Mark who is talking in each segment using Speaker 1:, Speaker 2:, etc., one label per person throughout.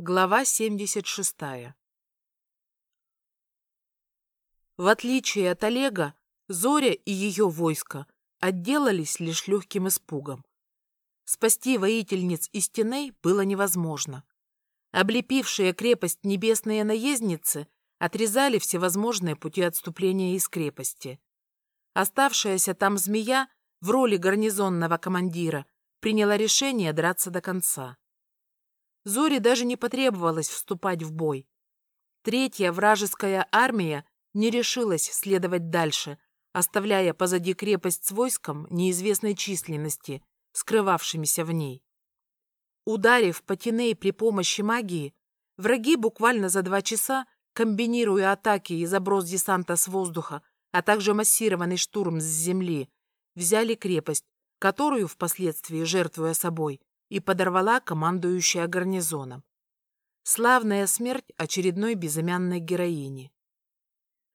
Speaker 1: Глава 76. В отличие от Олега, Зоря и ее войско отделались лишь легким испугом. Спасти воительниц из стеней было невозможно. Облепившие крепость небесные наездницы отрезали всевозможные пути отступления из крепости. Оставшаяся там змея в роли гарнизонного командира приняла решение драться до конца. Зоре даже не потребовалось вступать в бой. Третья вражеская армия не решилась следовать дальше, оставляя позади крепость с войском неизвестной численности, скрывавшимися в ней. Ударив по Тиней при помощи магии, враги буквально за два часа, комбинируя атаки и заброс десанта с воздуха, а также массированный штурм с земли, взяли крепость, которую впоследствии, жертвуя собой, и подорвала командующая гарнизоном. Славная смерть очередной безымянной героини.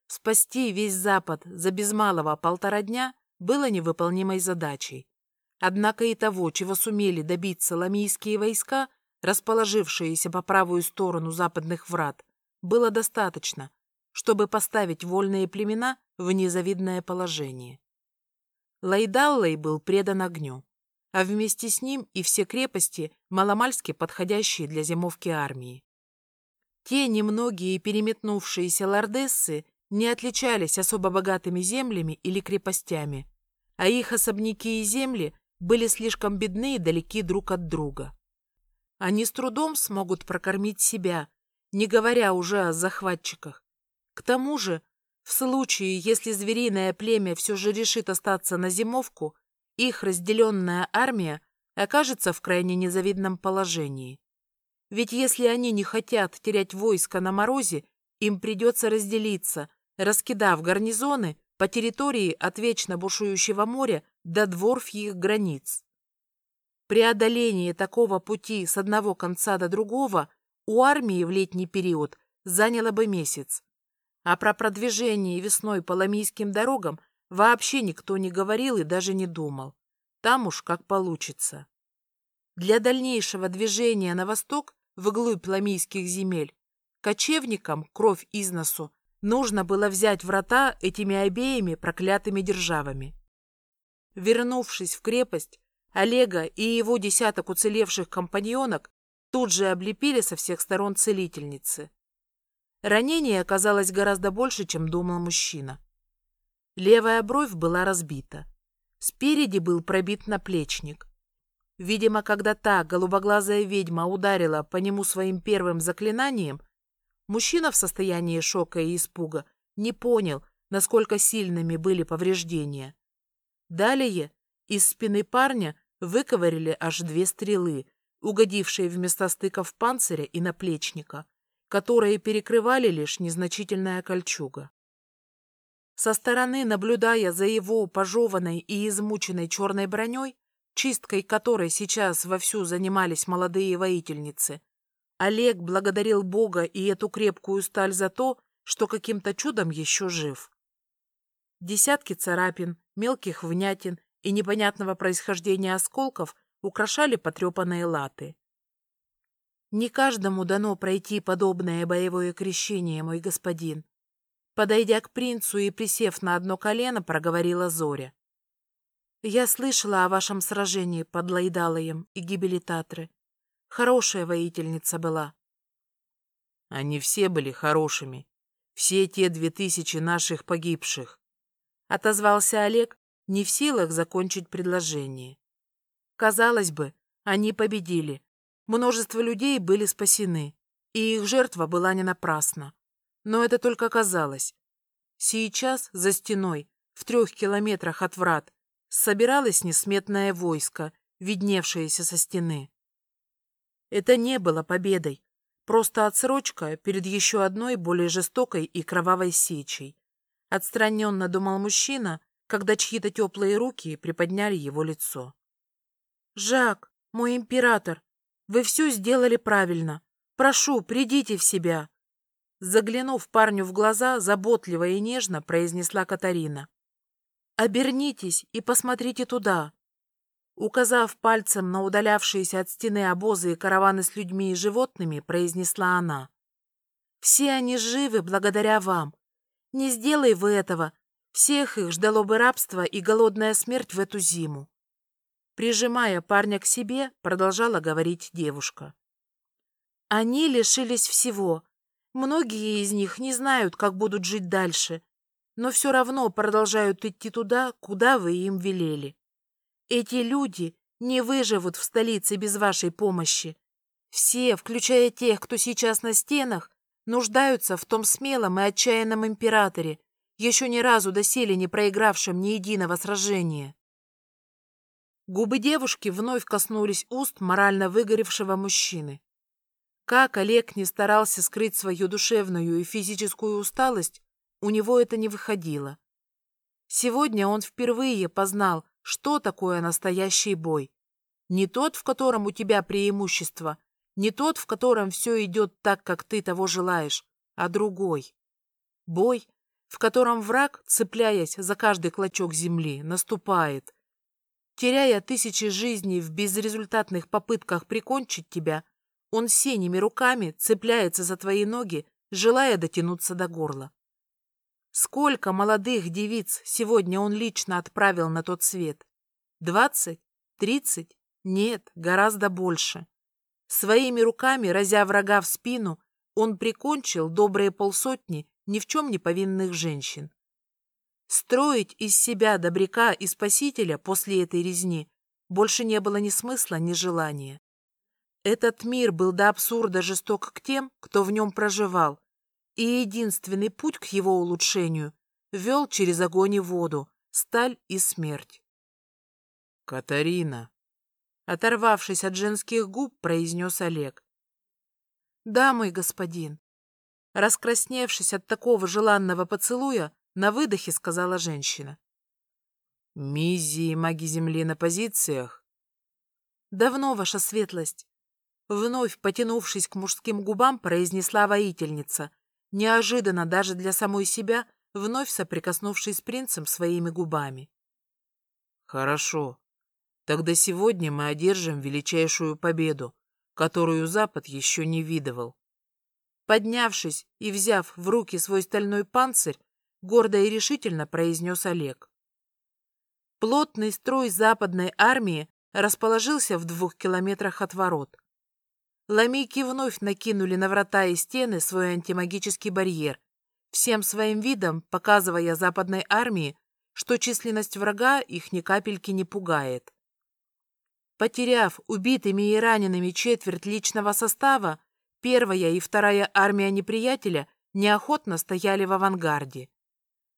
Speaker 1: Спасти весь Запад за без малого полтора дня было невыполнимой задачей. Однако и того, чего сумели добиться ламийские войска, расположившиеся по правую сторону западных врат, было достаточно, чтобы поставить вольные племена в незавидное положение. Лайдаллой был предан огню а вместе с ним и все крепости, маломальски подходящие для зимовки армии. Те немногие переметнувшиеся лордессы не отличались особо богатыми землями или крепостями, а их особняки и земли были слишком бедны и далеки друг от друга. Они с трудом смогут прокормить себя, не говоря уже о захватчиках. К тому же, в случае, если звериное племя все же решит остаться на зимовку, их разделенная армия окажется в крайне незавидном положении. Ведь если они не хотят терять войско на морозе, им придется разделиться, раскидав гарнизоны по территории от вечно бушующего моря до дворфьих границ. Преодоление такого пути с одного конца до другого у армии в летний период заняло бы месяц. А про продвижение весной по ламийским дорогам Вообще никто не говорил и даже не думал. Там уж как получится. Для дальнейшего движения на восток, вглубь ламийских земель, кочевникам, кровь из носу, нужно было взять врата этими обеими проклятыми державами. Вернувшись в крепость, Олега и его десяток уцелевших компаньонок тут же облепили со всех сторон целительницы. Ранение оказалось гораздо больше, чем думал мужчина. Левая бровь была разбита. Спереди был пробит наплечник. Видимо, когда та голубоглазая ведьма ударила по нему своим первым заклинанием, мужчина в состоянии шока и испуга не понял, насколько сильными были повреждения. Далее из спины парня выковырили аж две стрелы, угодившие в места стыков панциря и наплечника, которые перекрывали лишь незначительная кольчуга. Со стороны, наблюдая за его пожеванной и измученной черной броней, чисткой которой сейчас вовсю занимались молодые воительницы, Олег благодарил Бога и эту крепкую сталь за то, что каким-то чудом еще жив. Десятки царапин, мелких внятин и непонятного происхождения осколков украшали потрепанные латы. Не каждому дано пройти подобное боевое крещение, мой господин. Подойдя к принцу и присев на одно колено, проговорила Зоря. «Я слышала о вашем сражении под Лайдалоем и гибели Татры. Хорошая воительница была».
Speaker 2: «Они все были хорошими. Все те две тысячи наших погибших», —
Speaker 1: отозвался Олег, не в силах закончить предложение. Казалось бы, они победили. Множество людей были спасены, и их жертва была не напрасна. Но это только казалось. Сейчас за стеной, в трех километрах от врат, собиралось несметное войско, видневшееся со стены. Это не было победой, просто отсрочка перед еще одной более жестокой и кровавой сечей. Отстраненно думал мужчина, когда чьи-то теплые руки приподняли его лицо. «Жак, мой император, вы все сделали правильно. Прошу, придите в себя!» Заглянув парню в глаза, заботливо и нежно произнесла Катарина. «Обернитесь и посмотрите туда». Указав пальцем на удалявшиеся от стены обозы и караваны с людьми и животными, произнесла она. «Все они живы благодаря вам. Не сделай вы этого, всех их ждало бы рабство и голодная смерть в эту зиму». Прижимая парня к себе, продолжала говорить девушка. «Они лишились всего. Многие из них не знают, как будут жить дальше, но все равно продолжают идти туда, куда вы им велели. Эти люди не выживут в столице без вашей помощи. Все, включая тех, кто сейчас на стенах, нуждаются в том смелом и отчаянном императоре, еще ни разу доселе не проигравшем ни единого сражения. Губы девушки вновь коснулись уст морально выгоревшего мужчины. Как Олег не старался скрыть свою душевную и физическую усталость, у него это не выходило. Сегодня он впервые познал, что такое настоящий бой. Не тот, в котором у тебя преимущество, не тот, в котором все идет так, как ты того желаешь, а другой. Бой, в котором враг, цепляясь за каждый клочок земли, наступает. Теряя тысячи жизней в безрезультатных попытках прикончить тебя, он синими руками цепляется за твои ноги, желая дотянуться до горла. Сколько молодых девиц сегодня он лично отправил на тот свет? Двадцать? Тридцать? Нет, гораздо больше. Своими руками, разя врага в спину, он прикончил добрые полсотни ни в чем не повинных женщин. Строить из себя добряка и спасителя после этой резни больше не было ни смысла, ни желания. Этот мир был до абсурда жесток к тем, кто в нем проживал, и единственный путь к его улучшению вел через огонь и воду, сталь и смерть.
Speaker 2: «Катарина!»
Speaker 1: Оторвавшись от женских губ, произнес Олег. «Да, мой господин». Раскрасневшись от такого желанного поцелуя, на выдохе сказала женщина.
Speaker 2: «Миззи и маги Земли на позициях?»
Speaker 1: «Давно, ваша светлость». Вновь потянувшись к мужским губам, произнесла воительница, неожиданно даже для самой себя, вновь соприкоснувшись с принцем своими губами.
Speaker 2: «Хорошо. Тогда сегодня мы одержим величайшую победу, которую Запад еще не видывал».
Speaker 1: Поднявшись и взяв в руки свой стальной панцирь, гордо и решительно произнес Олег. Плотный строй западной армии расположился в двух километрах от ворот. Ламейки вновь накинули на врата и стены свой антимагический барьер, всем своим видом показывая западной армии, что численность врага их ни капельки не пугает. Потеряв убитыми и ранеными четверть личного состава, первая и вторая армия неприятеля неохотно стояли в авангарде.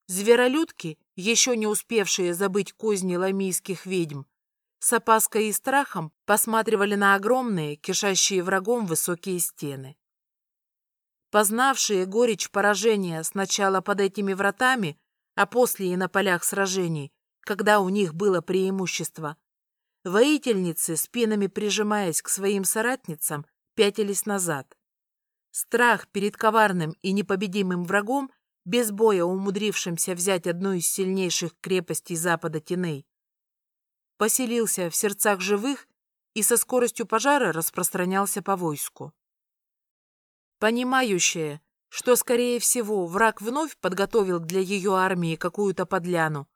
Speaker 1: Зверолюдки, еще не успевшие забыть козни ламийских ведьм, с опаской и страхом посматривали на огромные, кишащие врагом высокие стены. Познавшие горечь поражения сначала под этими вратами, а после и на полях сражений, когда у них было преимущество, воительницы, спинами прижимаясь к своим соратницам, пятились назад. Страх перед коварным и непобедимым врагом, без боя умудрившимся взять одну из сильнейших крепостей Запада Теней, поселился в сердцах живых и со скоростью пожара распространялся по войску. Понимающая, что, скорее всего, враг вновь подготовил для ее армии какую-то подляну,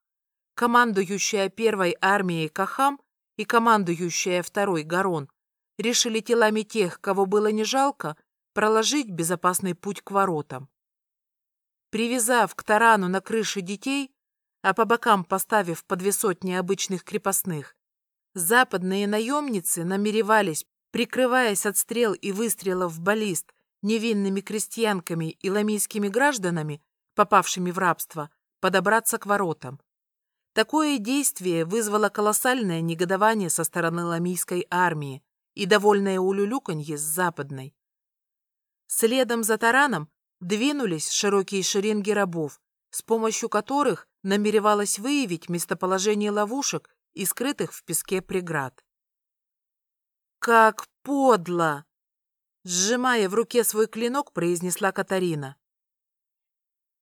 Speaker 1: командующая первой армией Кахам и командующая второй Гарон решили телами тех, кого было не жалко, проложить безопасный путь к воротам. Привязав к тарану на крыше детей, а по бокам поставив по две сотни обычных крепостных. Западные наемницы намеревались, прикрываясь от стрел и выстрелов баллист невинными крестьянками и ламийскими гражданами, попавшими в рабство, подобраться к воротам. Такое действие вызвало колоссальное негодование со стороны ламийской армии и довольное улюлюканье с западной. Следом за тараном двинулись широкие шеренги рабов, с помощью которых намеревалась выявить местоположение ловушек и скрытых в песке преград. «Как подло!» Сжимая в руке свой клинок, произнесла Катарина.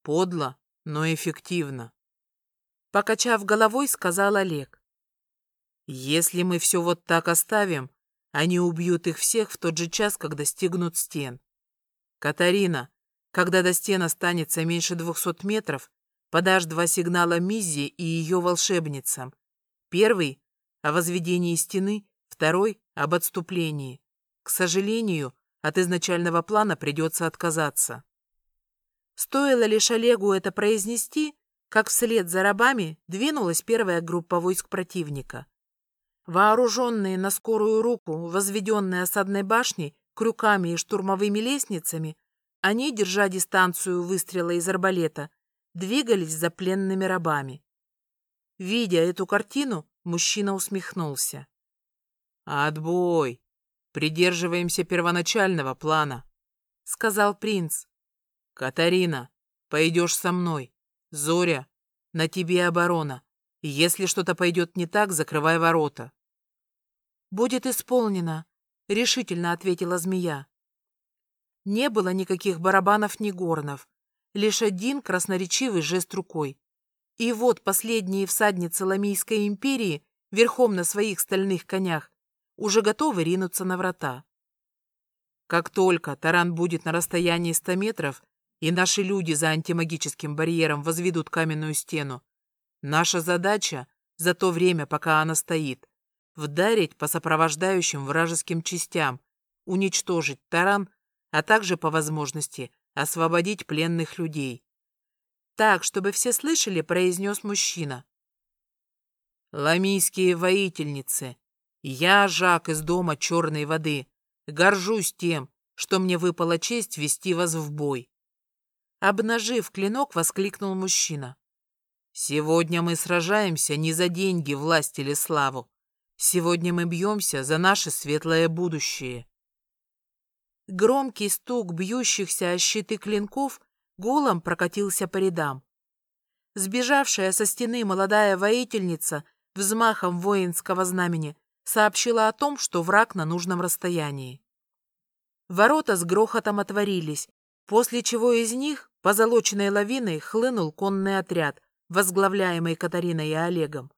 Speaker 2: «Подло, но эффективно», —
Speaker 1: покачав головой, сказал Олег.
Speaker 2: Если мы все вот так оставим, они убьют их всех в тот же час, когда стигнут стен. Катарина, когда до стен останется меньше двухсот метров, подашь два сигнала Миззи и ее волшебницам. Первый — о возведении стены, второй — об отступлении. К сожалению, от изначального плана придется отказаться.
Speaker 1: Стоило лишь Олегу это произнести, как вслед за рабами двинулась первая группа войск противника. Вооруженные на скорую руку, возведенные осадной башней, крюками и штурмовыми лестницами, они, держа дистанцию выстрела из арбалета, двигались за пленными рабами. Видя эту картину, мужчина усмехнулся.
Speaker 2: «Отбой! Придерживаемся первоначального плана», — сказал принц. «Катарина, пойдешь со мной. Зоря, на тебе оборона. Если что-то пойдет не так, закрывай ворота.
Speaker 1: «Будет исполнено», — решительно ответила змея. Не было никаких барабанов ни горнов, лишь один красноречивый жест рукой. И вот последние всадницы Ламийской империи, верхом на своих стальных конях, уже готовы ринуться на врата. Как только таран будет на расстоянии ста метров, и наши люди за антимагическим барьером возведут каменную стену, наша задача за то время, пока она стоит, вдарить по сопровождающим вражеским частям, уничтожить таран, а также, по возможности, освободить пленных людей. Так, чтобы все слышали, произнес мужчина. «Ламийские воительницы, я, Жак из дома Черной воды, горжусь тем, что мне выпала честь вести вас в бой». Обнажив клинок, воскликнул мужчина. «Сегодня мы сражаемся не за деньги, власть или славу, Сегодня мы бьемся за наше светлое будущее. Громкий стук бьющихся о щиты клинков голом прокатился по рядам. Сбежавшая со стены молодая воительница взмахом воинского знамени сообщила о том, что враг на нужном расстоянии. Ворота с грохотом отворились, после чего из них позолоченной лавиной хлынул конный отряд, возглавляемый Катариной и Олегом.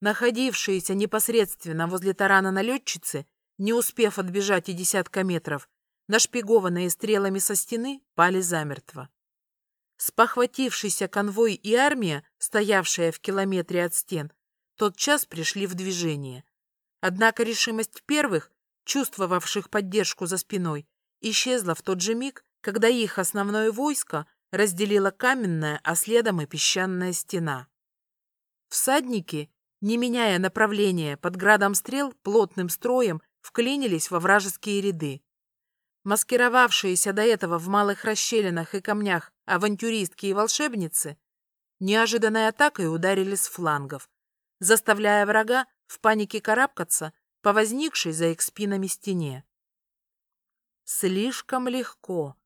Speaker 1: Находившиеся непосредственно возле тарана налетчицы, не успев отбежать и десятка метров, нашпигованные стрелами со стены, пали замертво. Спохватившийся конвой и армия, стоявшая в километре от стен, тот час пришли в движение. Однако решимость первых, чувствовавших поддержку за спиной, исчезла в тот же миг, когда их основное войско разделила каменная, а следом и песчаная стена. Всадники, не меняя направления, под градом стрел плотным строем вклинились во вражеские ряды. Маскировавшиеся до этого в малых расщелинах и камнях авантюристки и волшебницы неожиданной атакой ударили с флангов, заставляя врага в панике карабкаться по возникшей за их спинами стене. Слишком легко.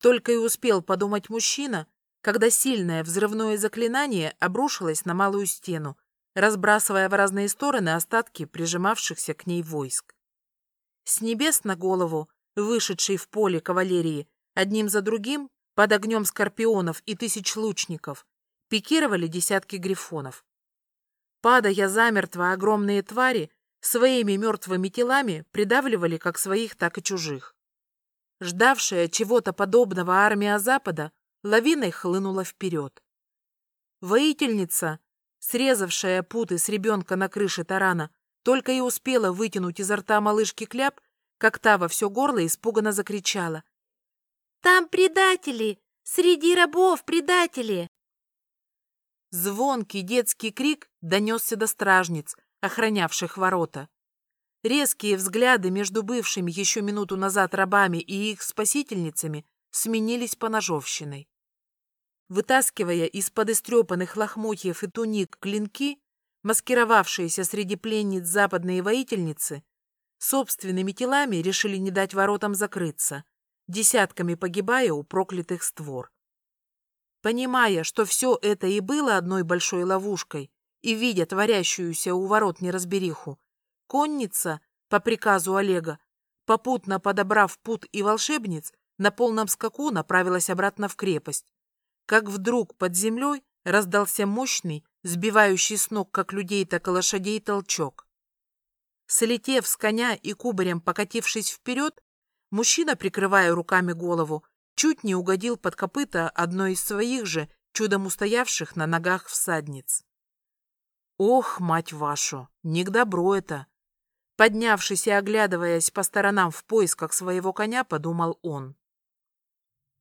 Speaker 1: Только и успел подумать мужчина, когда сильное взрывное заклинание обрушилось на малую стену, разбрасывая в разные стороны остатки прижимавшихся к ней войск. С небес на голову, вышедшей в поле кавалерии, одним за другим, под огнем скорпионов и тысяч лучников, пикировали десятки грифонов. Падая замертво, огромные твари своими мертвыми телами придавливали как своих, так и чужих. Ждавшая чего-то подобного армия Запада лавиной хлынула вперед. Воительница, срезавшая путы с ребенка на крыше тарана, только и успела вытянуть изо рта малышки кляп, как та во все горло испуганно закричала.
Speaker 3: «Там предатели! Среди рабов предатели!»
Speaker 1: Звонкий детский крик донесся до стражниц, охранявших ворота. Резкие взгляды между бывшими еще минуту назад рабами и их спасительницами сменились поножовщиной. Вытаскивая из-под истрепанных лохмотьев и туник клинки, маскировавшиеся среди пленниц западные воительницы, собственными телами решили не дать воротам закрыться, десятками погибая у проклятых створ. Понимая, что все это и было одной большой ловушкой, и видя творящуюся у ворот неразбериху, конница, по приказу Олега, попутно подобрав пут и волшебниц, на полном скаку направилась обратно в крепость как вдруг под землей раздался мощный, сбивающий с ног как людей, так и лошадей толчок. Слетев с коня и кубарем покатившись вперед, мужчина, прикрывая руками голову, чуть не угодил под копыта одной из своих же чудом устоявших на ногах всадниц. Ох, мать вашу, не к добру это! Поднявшись и оглядываясь по сторонам в поисках своего коня, подумал он.